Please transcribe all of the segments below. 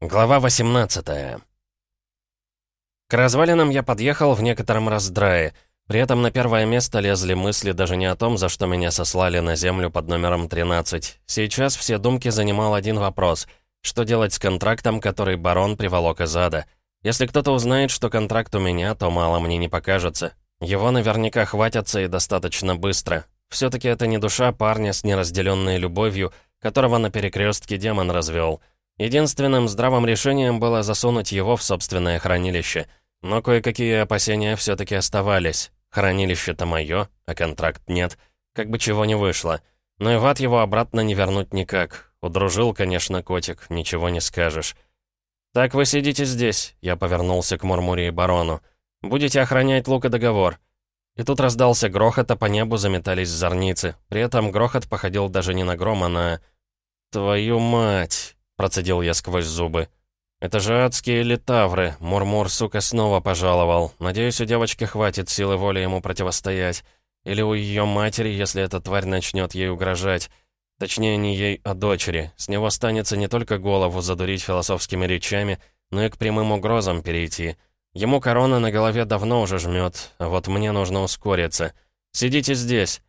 Глава 18 К развалинам я подъехал в некотором раздрае. При этом на первое место лезли мысли даже не о том, за что меня сослали на землю под номером 13. Сейчас все думки занимал один вопрос. Что делать с контрактом, который барон приволок из ада? Если кто-то узнает, что контракт у меня, то мало мне не покажется. Его наверняка хватятся и достаточно быстро. Все-таки это не душа парня с неразделенной любовью, которого на перекрестке демон развел. Единственным здравым решением было засунуть его в собственное хранилище. Но кое-какие опасения все-таки оставались. Хранилище-то мое, а контракт нет. Как бы чего не вышло. Но и в ад его обратно не вернуть никак. Удружил, конечно, котик, ничего не скажешь. «Так вы сидите здесь», — я повернулся к Мурмуре и барону. «Будете охранять лук и договор». И тут раздался грохот, а по небу заметались зорницы. При этом грохот походил даже не на гром, а на... «Твою мать!» Процедил я сквозь зубы. «Это же адские литавры. Мурмур, сука, снова пожаловал. Надеюсь, у девочки хватит силы воли ему противостоять. Или у ее матери, если эта тварь начнет ей угрожать. Точнее, не ей, а дочери. С него станется не только голову задурить философскими речами, но и к прямым угрозам перейти. Ему корона на голове давно уже жмет, а вот мне нужно ускориться. Сидите здесь.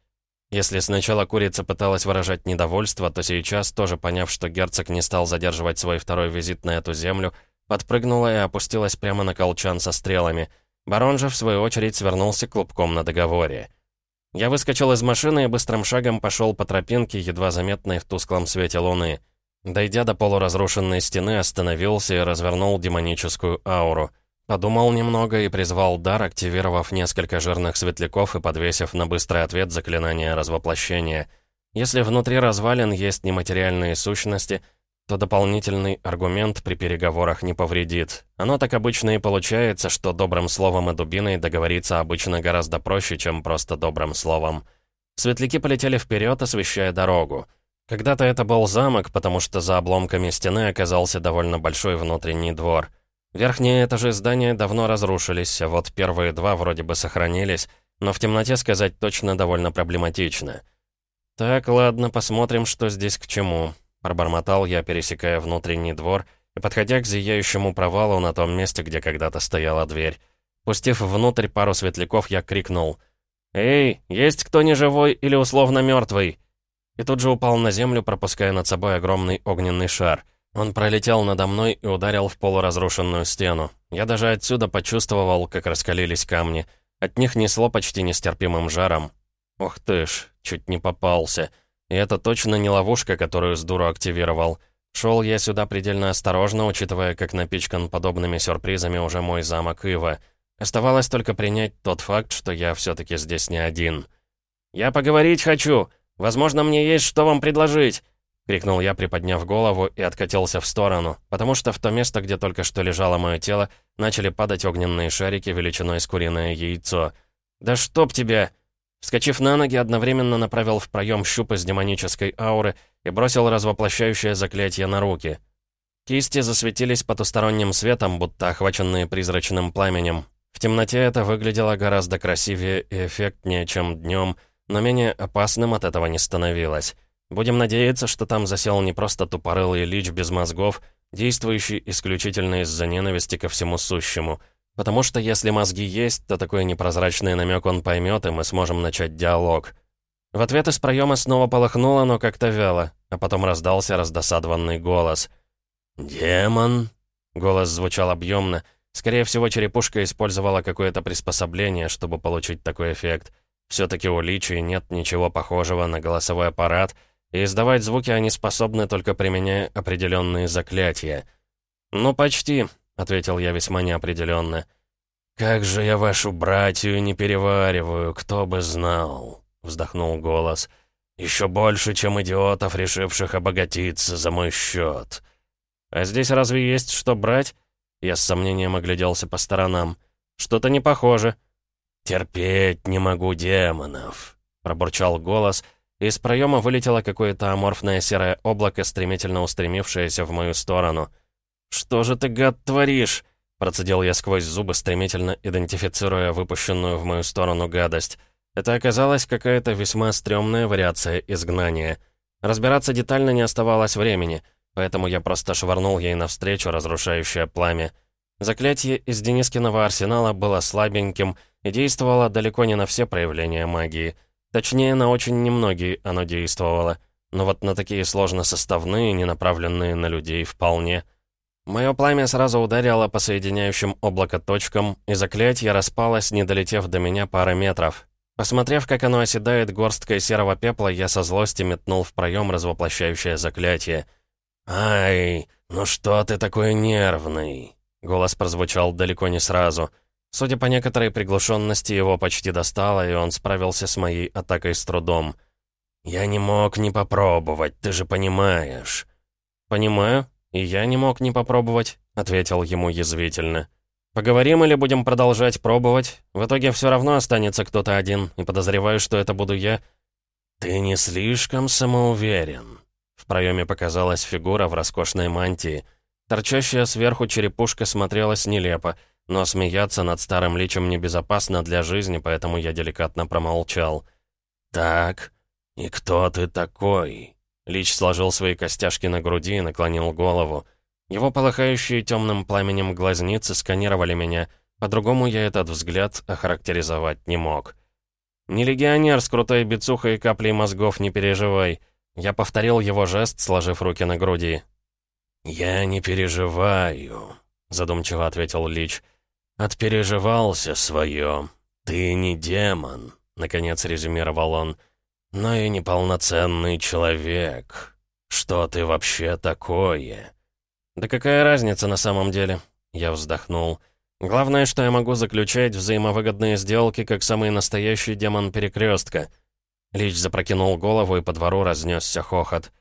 Если сначала курица пыталась выражать недовольство, то сейчас, тоже поняв, что герцог не стал задерживать свой второй визит на эту землю, подпрыгнула и опустилась прямо на колчан со стрелами. Барон же, в свою очередь, свернулся клубком на договоре. Я выскочил из машины и быстрым шагом пошел по тропинке, едва заметной в тусклом свете луны. Дойдя до полуразрушенной стены, остановился и развернул демоническую ауру. Подумал немного и призвал дар, активировав несколько жирных светляков и подвесив на быстрый ответ заклинание развоплощения. Если внутри развалин есть нематериальные сущности, то дополнительный аргумент при переговорах не повредит. Оно так обычно и получается, что добрым словом и дубиной договориться обычно гораздо проще, чем просто добрым словом. Светляки полетели вперед, освещая дорогу. Когда-то это был замок, потому что за обломками стены оказался довольно большой внутренний двор — Верхние этажи здания давно разрушились, а вот первые два вроде бы сохранились, но в темноте сказать точно довольно проблематично. «Так, ладно, посмотрим, что здесь к чему», — пробормотал я, пересекая внутренний двор и подходя к зияющему провалу на том месте, где когда-то стояла дверь. Пустив внутрь пару светляков, я крикнул. «Эй, есть кто не живой или условно мертвый?» И тут же упал на землю, пропуская над собой огромный огненный шар — он пролетел надо мной и ударил в полуразрушенную стену. Я даже отсюда почувствовал, как раскалились камни. От них несло почти нестерпимым жаром. Ох ты ж, чуть не попался. И это точно не ловушка, которую с дуру активировал. Шел я сюда предельно осторожно, учитывая, как напичкан подобными сюрпризами уже мой замок Ива. Оставалось только принять тот факт, что я все-таки здесь не один. «Я поговорить хочу! Возможно, мне есть что вам предложить!» Крикнул я, приподняв голову, и откатился в сторону, потому что в то место, где только что лежало мое тело, начали падать огненные шарики величиной с куриное яйцо. «Да чтоб тебя!» Вскочив на ноги, одновременно направил в проем щуп из демонической ауры и бросил развоплощающее заклятие на руки. Кисти засветились потусторонним светом, будто охваченные призрачным пламенем. В темноте это выглядело гораздо красивее и эффектнее, чем днем, но менее опасным от этого не становилось. Будем надеяться, что там засел не просто тупорылый лич без мозгов, действующий исключительно из-за ненависти ко всему сущему. Потому что если мозги есть, то такой непрозрачный намек он поймет, и мы сможем начать диалог. В ответ из проема снова полыхнуло, но как-то вяло, а потом раздался раздосадованный голос. «Демон?» Голос звучал объемно. Скорее всего, черепушка использовала какое-то приспособление, чтобы получить такой эффект. Все-таки у Личи нет ничего похожего на голосовой аппарат — и издавать звуки они способны, только применяя определенные заклятия. «Ну, почти», — ответил я весьма неопределенно. «Как же я вашу братью не перевариваю, кто бы знал», — вздохнул голос. «Еще больше, чем идиотов, решивших обогатиться за мой счет». «А здесь разве есть что брать?» Я с сомнением огляделся по сторонам. «Что-то не похоже». «Терпеть не могу демонов», — пробурчал голос — из проема вылетело какое-то аморфное серое облако, стремительно устремившееся в мою сторону. «Что же ты, гад, творишь?» Процедил я сквозь зубы, стремительно идентифицируя выпущенную в мою сторону гадость. Это оказалась какая-то весьма стрёмная вариация изгнания. Разбираться детально не оставалось времени. поэтому я просто швырнул ей навстречу разрушающее пламя. Заклятие из Денискиного арсенала было слабеньким и действовало далеко не на все проявления магии. Точнее, на очень немногие оно действовало. Но вот на такие сложносоставные, не направленные на людей, вполне. Мое пламя сразу ударило по соединяющим облако точкам, и заклятие распалось, не долетев до меня пары метров. Посмотрев, как оно оседает горсткой серого пепла, я со злости метнул в проем развоплощающее заклятие. «Ай, ну что ты такой нервный?» Голос прозвучал далеко не сразу. Судя по некоторой приглушенности, его почти достало, и он справился с моей атакой с трудом. «Я не мог не попробовать, ты же понимаешь». «Понимаю, и я не мог не попробовать», — ответил ему язвительно. Поговорим или будем продолжать пробовать? В итоге все равно останется кто-то один, и подозреваю, что это буду я. Ты не слишком самоуверен. В проеме показалась фигура в роскошной мантии. Торчащая сверху черепушка смотрелась нелепо, но смеяться над старым личем небезопасно для жизни, поэтому я деликатно промолчал. «Так, и кто ты такой?» Лич сложил свои костяшки на груди и наклонил голову. Его полыхающие темным пламенем глазницы сканировали меня, по-другому я этот взгляд охарактеризовать не мог. «Не легионер с крутой бицухой и каплей мозгов, не переживай». Я повторил его жест, сложив руки на груди. «Я не переживаю», — задумчиво ответил Лич. «Отпереживался свое. Ты не демон», — наконец резюмировал он, — «но и неполноценный человек. Что ты вообще такое?» «Да какая разница на самом деле?» Я вздохнул. «Главное, что я могу заключать взаимовыгодные сделки, как самый настоящий демон перекрестка». Лич запрокинул голову, и по двору разнесся хохот.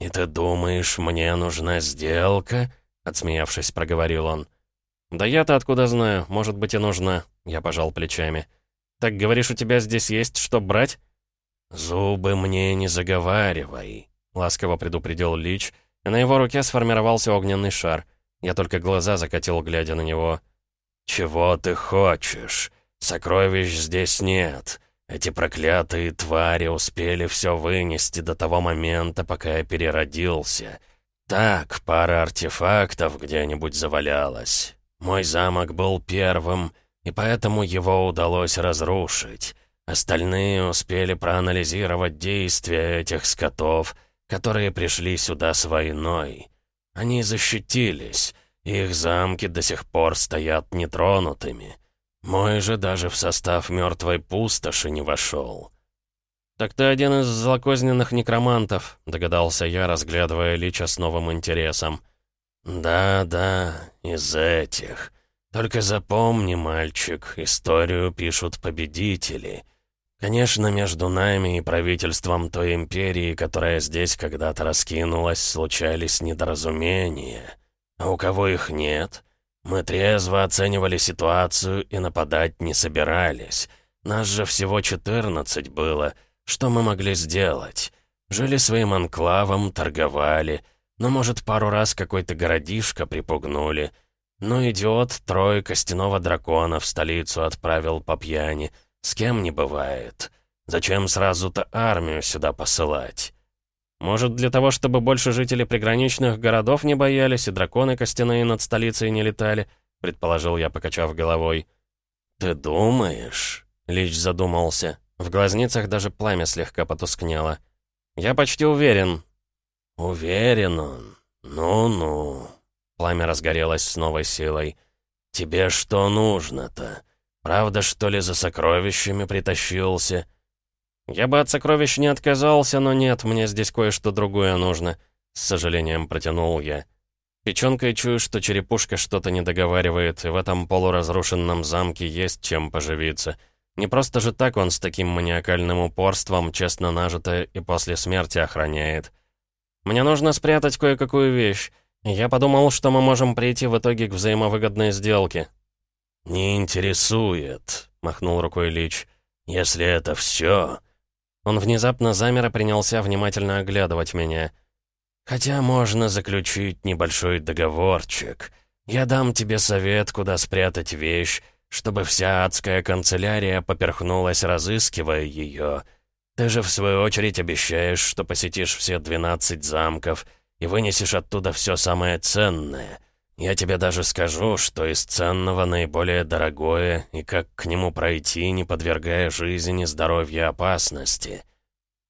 «И ты думаешь, мне нужна сделка?» Отсмеявшись, проговорил он. «Да я-то откуда знаю, может быть и нужна», — я пожал плечами. «Так говоришь, у тебя здесь есть что брать?» «Зубы мне не заговаривай», — ласково предупредил Лич, — на его руке сформировался огненный шар. Я только глаза закатил, глядя на него. «Чего ты хочешь? Сокровищ здесь нет. Эти проклятые твари успели все вынести до того момента, пока я переродился. Так, пара артефактов где-нибудь завалялась. Мой замок был первым, и поэтому его удалось разрушить. Остальные успели проанализировать действия этих скотов — которые пришли сюда с войной. Они защитились, их замки до сих пор стоят нетронутыми. Мой же даже в состав мертвой пустоши не вошел. «Так ты один из злокозненных некромантов», — догадался я, разглядывая Лича с новым интересом. «Да-да, из этих. Только запомни, мальчик, историю пишут победители». Конечно, между нами и правительством той империи, которая здесь когда-то раскинулась, случались недоразумения. А у кого их нет? Мы трезво оценивали ситуацию и нападать не собирались. Нас же всего 14 было. Что мы могли сделать? Жили своим анклавом, торговали. Но, может, пару раз какой-то городишко припугнули. Ну, идиот, трое костяного дракона в столицу отправил по пьяни — с кем не бывает. Зачем сразу-то армию сюда посылать? Может, для того, чтобы больше жители приграничных городов не боялись и драконы костяные над столицей не летали, предположил я, покачав головой. «Ты думаешь?» — Лич задумался. В глазницах даже пламя слегка потускнело. «Я почти уверен». «Уверен он? Ну-ну». Пламя разгорелось с новой силой. «Тебе что нужно-то? Правда, что ли, за сокровищами притащился?» «Я бы от сокровищ не отказался, но нет, мне здесь кое-что другое нужно», — с сожалением протянул я. Печенкой чую, что черепушка что-то не договаривает, и в этом полуразрушенном замке есть чем поживиться. Не просто же так он с таким маниакальным упорством честно нажитое и после смерти охраняет. Мне нужно спрятать кое-какую вещь. Я подумал, что мы можем прийти в итоге к взаимовыгодной сделке. «Не интересует», — махнул рукой Лич. «Если это все...» Он внезапно замер и принялся внимательно оглядывать меня. «Хотя можно заключить небольшой договорчик. Я дам тебе совет, куда спрятать вещь, чтобы вся адская канцелярия поперхнулась, разыскивая ее. Ты же, в свою очередь, обещаешь, что посетишь все двенадцать замков, и вынесешь оттуда все самое ценное. Я тебе даже скажу, что из ценного наиболее дорогое, и как к нему пройти, не подвергая жизни и здоровью опасности».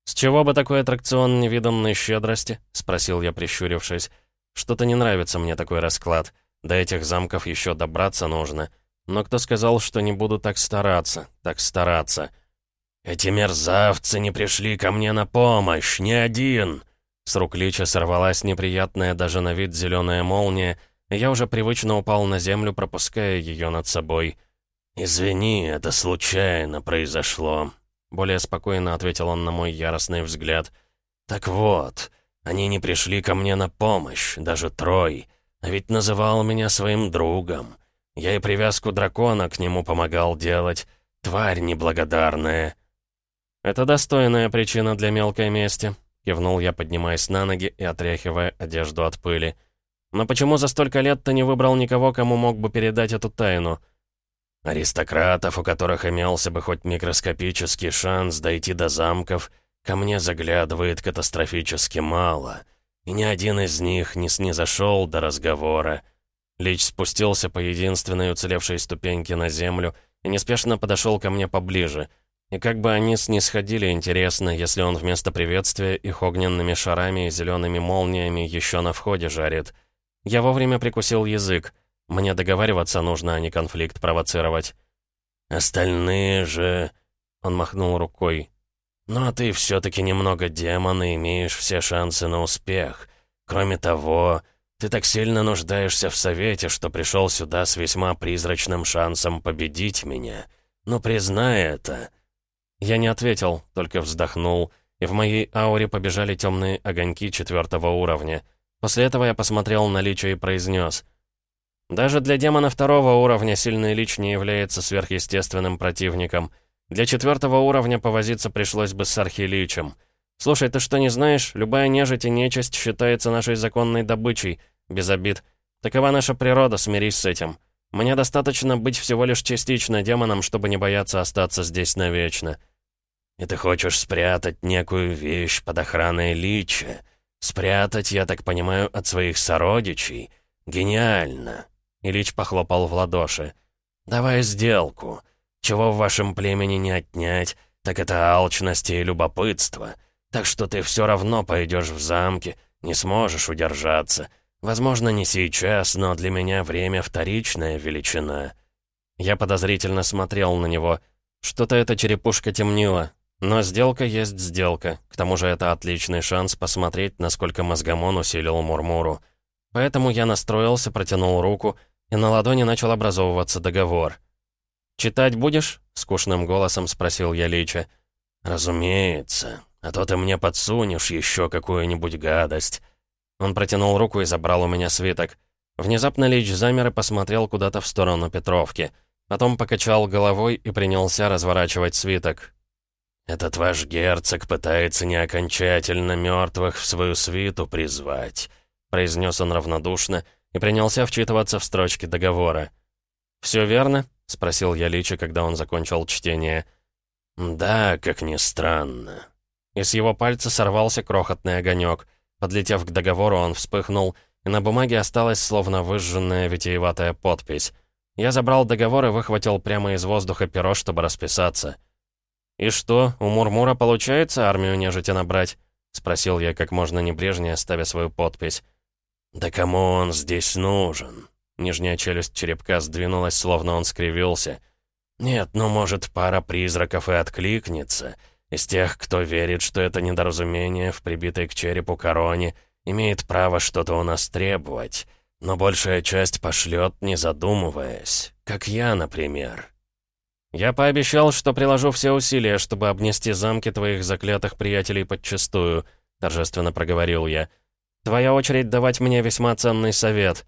«С чего бы такой аттракцион невиданной щедрости?» — спросил я, прищурившись. «Что-то не нравится мне такой расклад. До этих замков еще добраться нужно. Но кто сказал, что не буду так стараться, так стараться?» «Эти мерзавцы не пришли ко мне на помощь, ни один!» С рук Лича сорвалась неприятная даже на вид зеленая молния, и я уже привычно упал на землю, пропуская ее над собой. «Извини, это случайно произошло», более спокойно ответил он на мой яростный взгляд. «Так вот, они не пришли ко мне на помощь, даже Трой. А ведь называл меня своим другом. Я и привязку дракона к нему помогал делать. Тварь неблагодарная». «Это достойная причина для мелкой мести», — кивнул я, поднимаясь на ноги и отряхивая одежду от пыли. «Но почему за столько лет ты не выбрал никого, кому мог бы передать эту тайну?» Аристократов, у которых имелся бы хоть микроскопический шанс дойти до замков, ко мне заглядывает катастрофически мало. И ни один из них не снизошел до разговора. Лич спустился по единственной уцелевшей ступеньке на землю и неспешно подошел ко мне поближе. И как бы они снисходили, интересно, если он вместо приветствия их огненными шарами и зелеными молниями еще на входе жарит. Я вовремя прикусил язык. Мне договариваться нужно, а не конфликт провоцировать. Остальные же...» Он махнул рукой. «Ну а ты все-таки немного демон и имеешь все шансы на успех. Кроме того, ты так сильно нуждаешься в совете, что пришел сюда с весьма призрачным шансом победить меня. Ну признай это». Я не ответил, только вздохнул, и в моей ауре побежали темные огоньки четвертого уровня. После этого я посмотрел на Лича и произнес — даже для демона второго уровня сильный лич не является сверхъестественным противником. Для четвертого уровня повозиться пришлось бы с архиличем. Слушай, ты что, не знаешь? Любая нежить и нечисть считается нашей законной добычей. Без обид. Такова наша природа, смирись с этим. Мне достаточно быть всего лишь частично демоном, чтобы не бояться остаться здесь навечно. И ты хочешь спрятать некую вещь под охраной лича? Спрятать, я так понимаю, от своих сородичей? Гениально. Ильич похлопал в ладоши. «Давай сделку. Чего в вашем племени не отнять, так это алчность и любопытство. Так что ты все равно пойдешь в замки, не сможешь удержаться. Возможно, не сейчас, но для меня время вторичная величина». Я подозрительно смотрел на него. Что-то эта черепушка темнила. Но сделка есть сделка. К тому же это отличный шанс посмотреть, насколько мозгомон усилил Мурмуру. Поэтому я настроился, протянул руку и на ладони начал образовываться договор. «Читать будешь?» — скучным голосом спросил я Лича. «Разумеется. А то ты мне подсунешь еще какую-нибудь гадость». Он протянул руку и забрал у меня свиток. Внезапно Лич замер и посмотрел куда-то в сторону Петровки. Потом покачал головой и принялся разворачивать свиток. «Этот ваш герцог пытается не окончательно мертвых в свою свиту призвать», — произнес он равнодушно, — и принялся вчитываться в строчки договора. «Все верно?» — спросил я Лича, когда он закончил чтение. «Да, как ни странно». И с его пальца сорвался крохотный огонек. Подлетев к договору, он вспыхнул, и на бумаге осталась словно выжженная витиеватая подпись. Я забрал договор и выхватил прямо из воздуха перо, чтобы расписаться. «И что, у Мурмура получается армию нежити набрать?» — спросил я как можно небрежнее, ставя свою подпись. «Да кому он здесь нужен?» Нижняя челюсть черепка сдвинулась, словно он скривился. «Нет, ну, может, пара призраков и откликнется. Из тех, кто верит, что это недоразумение в прибитой к черепу короне, имеет право что-то у нас требовать. Но большая часть пошлет, не задумываясь. Как я, например». «Я пообещал, что приложу все усилия, чтобы обнести замки твоих заклятых приятелей подчистую», — торжественно проговорил я. Твоя очередь давать мне весьма ценный совет.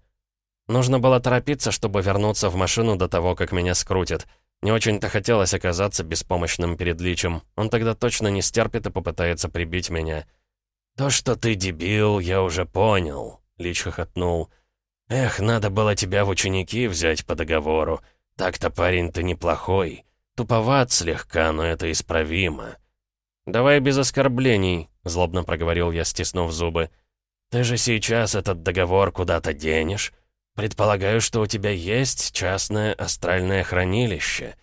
Нужно было торопиться, чтобы вернуться в машину до того, как меня скрутит. Не очень-то хотелось оказаться беспомощным перед Личем. Он тогда точно не стерпит и попытается прибить меня. «То, что ты дебил, я уже понял», — Лич хохотнул. «Эх, надо было тебя в ученики взять по договору. Так-то парень ты неплохой. Туповат слегка, но это исправимо». «Давай без оскорблений», — злобно проговорил я, стиснув зубы. Ты же сейчас этот договор куда-то денешь? Предполагаю, что у тебя есть частное астральное хранилище».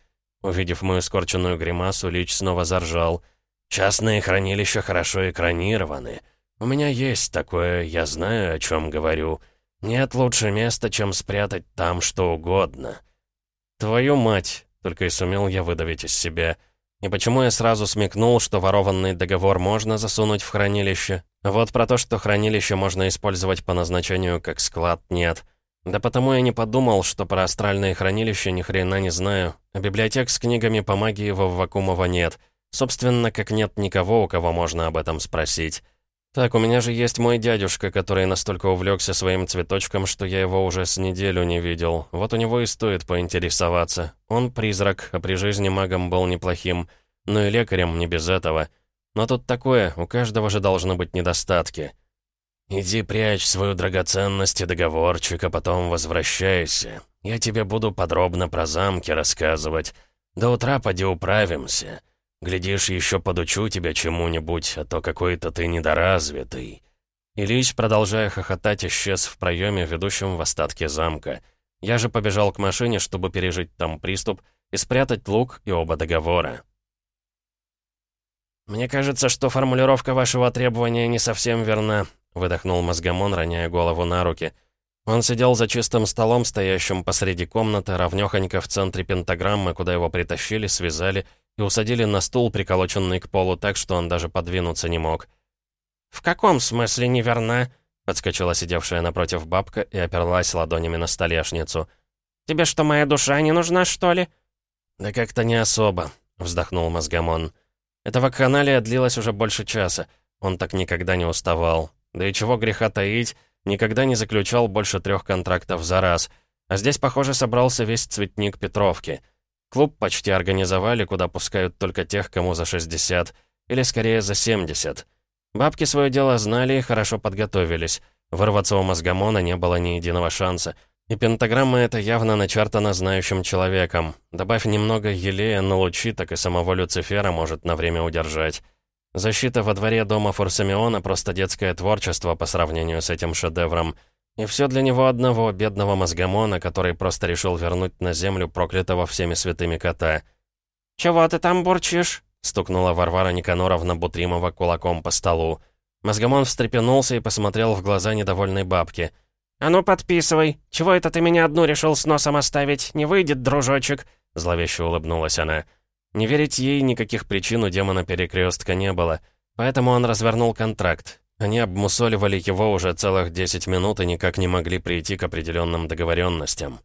Увидев мою скорченную гримасу, Лич снова заржал. «Частные хранилища хорошо экранированы. У меня есть такое, я знаю, о чем говорю. Нет лучше места, чем спрятать там что угодно». «Твою мать!» — только и сумел я выдавить из себя. И почему я сразу смекнул, что ворованный договор можно засунуть в хранилище? Вот про то, что хранилище можно использовать по назначению как склад, нет. Да потому я не подумал, что про астральные хранилища ни хрена не знаю, а библиотек с книгами по магии во Вакумова нет. Собственно, как нет никого, у кого можно об этом спросить. Так, у меня же есть мой дядюшка, который настолько увлекся своим цветочком, что я его уже с неделю не видел. Вот у него и стоит поинтересоваться. Он призрак, а при жизни магом был неплохим. Ну и лекарем не без этого. Но тут такое, у каждого же должны быть недостатки. «Иди прячь свою драгоценность и договорчик, а потом возвращайся. Я тебе буду подробно про замки рассказывать. До утра поди управимся». Глядишь, еще подучу тебя чему-нибудь, а то какой-то ты недоразвитый». Ильич, продолжая хохотать, исчез в проеме, ведущем в остатке замка. Я же побежал к машине, чтобы пережить там приступ и спрятать лук и оба договора. «Мне кажется, что формулировка вашего требования не совсем верна», — выдохнул мозгомон, роняя голову на руки. Он сидел за чистым столом, стоящим посреди комнаты, ровнёхонько в центре пентаграммы, куда его притащили, связали и усадили на стул, приколоченный к полу так, что он даже подвинуться не мог. «В каком смысле неверна?» — подскочила сидевшая напротив бабка и оперлась ладонями на столешницу. «Тебе что, моя душа не нужна, что ли?» «Да как-то не особо», — вздохнул Мозгомон. «Эта вакханалия длилась уже больше часа. Он так никогда не уставал. Да и чего греха таить, никогда не заключал больше трех контрактов за раз. А здесь, похоже, собрался весь цветник Петровки». Клуб почти организовали, куда пускают только тех, кому за 60, или скорее за 70. Бабки свое дело знали и хорошо подготовились. Вырваться у мозгомона не было ни единого шанса. И пентаграмма эта явно начертана знающим человеком. Добавь немного елея на лучи, так и самого Люцифера может на время удержать. Защита во дворе дома Форсамиона — просто детское творчество по сравнению с этим шедевром — и все для него одного, бедного мозгомона, который просто решил вернуть на землю проклятого всеми святыми кота. «Чего ты там бурчишь?» — стукнула Варвара Никаноровна Бутримова кулаком по столу. Мозгомон встрепенулся и посмотрел в глаза недовольной бабки. «А ну подписывай! Чего это ты меня одну решил с носом оставить? Не выйдет, дружочек!» Зловеще улыбнулась она. Не верить ей никаких причин у демона перекрестка не было, поэтому он развернул контракт. Они обмусоливали его уже целых 10 минут и никак не могли прийти к определенным договоренностям.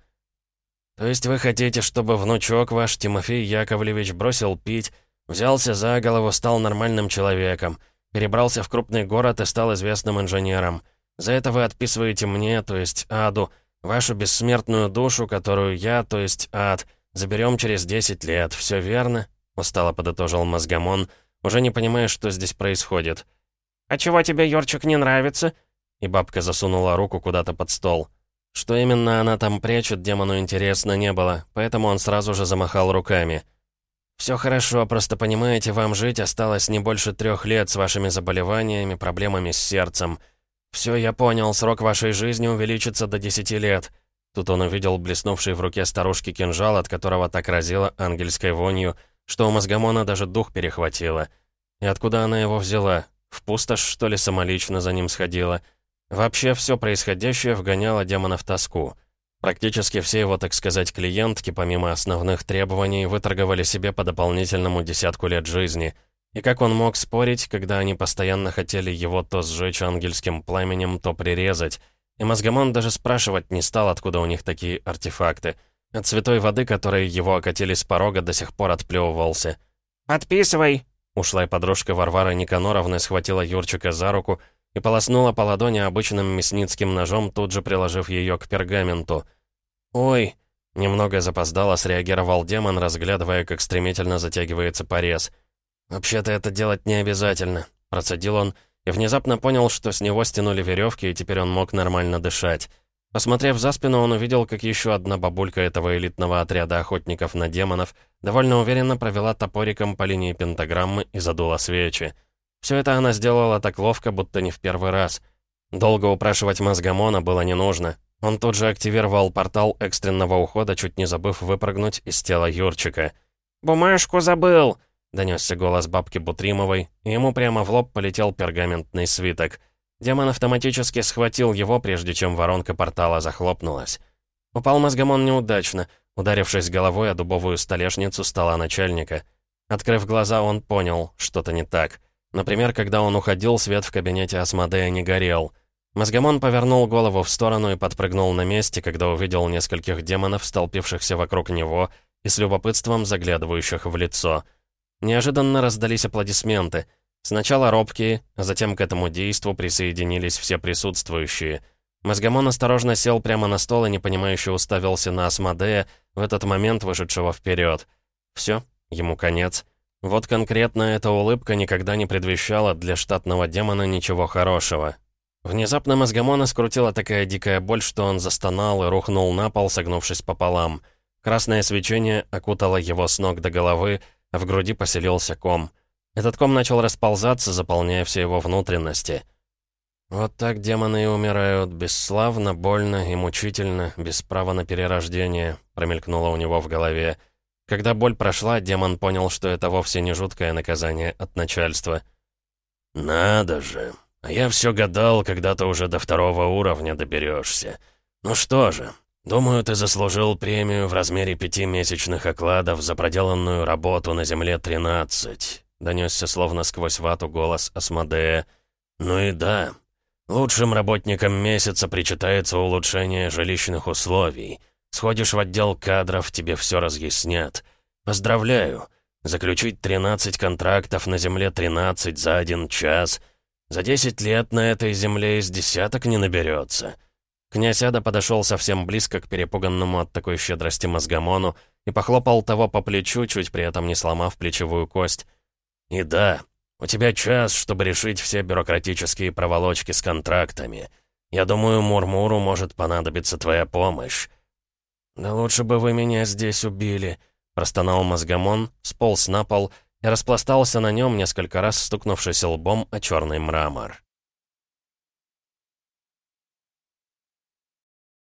«То есть вы хотите, чтобы внучок ваш, Тимофей Яковлевич, бросил пить, взялся за голову, стал нормальным человеком, перебрался в крупный город и стал известным инженером. За это вы отписываете мне, то есть аду, вашу бессмертную душу, которую я, то есть ад, заберем через 10 лет, все верно?» Устало подытожил Мозгомон, уже не понимая, что здесь происходит. «А чего тебе, Ёрчик, не нравится?» И бабка засунула руку куда-то под стол. Что именно она там прячет, демону интересно не было, поэтому он сразу же замахал руками. «Все хорошо, просто понимаете, вам жить осталось не больше трех лет с вашими заболеваниями, проблемами с сердцем. Все, я понял, срок вашей жизни увеличится до десяти лет». Тут он увидел блеснувший в руке старушки кинжал, от которого так разило ангельской вонью, что у мозгомона даже дух перехватило. И откуда она его взяла? В пустошь, что ли, самолично за ним сходила. Вообще, все происходящее вгоняло демона в тоску. Практически все его, так сказать, клиентки, помимо основных требований, выторговали себе по дополнительному десятку лет жизни. И как он мог спорить, когда они постоянно хотели его то сжечь ангельским пламенем, то прирезать. И Мозгомон даже спрашивать не стал, откуда у них такие артефакты. От святой воды, которой его окатили с порога, до сих пор отплевывался. «Подписывай!» Ушлая подружка Варвара Никаноровна схватила Юрчика за руку и полоснула по ладони обычным мясницким ножом, тут же приложив ее к пергаменту. «Ой!» — немного запоздало среагировал демон, разглядывая, как стремительно затягивается порез. «Вообще-то это делать не обязательно», — процедил он, и внезапно понял, что с него стянули веревки, и теперь он мог нормально дышать. Посмотрев за спину, он увидел, как еще одна бабулька этого элитного отряда охотников на демонов довольно уверенно провела топориком по линии пентаграммы и задула свечи. Все это она сделала так ловко, будто не в первый раз. Долго упрашивать Мозгомона было не нужно. Он тут же активировал портал экстренного ухода, чуть не забыв выпрыгнуть из тела Юрчика. «Бумажку забыл!» — донесся голос бабки Бутримовой, и ему прямо в лоб полетел пергаментный свиток. Демон автоматически схватил его, прежде чем воронка портала захлопнулась. Упал мозгомон неудачно, ударившись головой о дубовую столешницу стола начальника. Открыв глаза, он понял, что-то не так. Например, когда он уходил, свет в кабинете Асмодея не горел. Мозгомон повернул голову в сторону и подпрыгнул на месте, когда увидел нескольких демонов, столпившихся вокруг него и с любопытством заглядывающих в лицо. Неожиданно раздались аплодисменты. Сначала робкие, а затем к этому действу присоединились все присутствующие. Мозгомон осторожно сел прямо на стол и непонимающе уставился на Асмодея, в этот момент вышедшего вперед. Все, ему конец. Вот конкретно эта улыбка никогда не предвещала для штатного демона ничего хорошего. Внезапно мозгомона скрутила такая дикая боль, что он застонал и рухнул на пол, согнувшись пополам. Красное свечение окутало его с ног до головы, в груди поселился ком. Этот ком начал расползаться, заполняя все его внутренности. «Вот так демоны и умирают, бесславно, больно и мучительно, без права на перерождение», промелькнуло у него в голове. Когда боль прошла, демон понял, что это вовсе не жуткое наказание от начальства. «Надо же! А я все гадал, когда ты уже до второго уровня доберешься. Ну что же, думаю, ты заслужил премию в размере пяти месячных окладов за проделанную работу на Земле 13», донесся словно сквозь вату голос Асмодея. «Ну и да, лучшим работникам месяца причитается улучшение жилищных условий». Сходишь в отдел кадров, тебе все разъяснят. Поздравляю. Заключить 13 контрактов на Земле 13 за один час. За 10 лет на этой Земле из десяток не наберется. Князь Ада подошел совсем близко к перепуганному от такой щедрости мозгомону и похлопал того по плечу, чуть при этом не сломав плечевую кость. «И да, у тебя час, чтобы решить все бюрократические проволочки с контрактами. Я думаю, Мурмуру может понадобиться твоя помощь. «Да лучше бы вы меня здесь убили», — простонал мозгомон, сполз на пол и распластался на нем, несколько раз стукнувшись лбом о черный мрамор.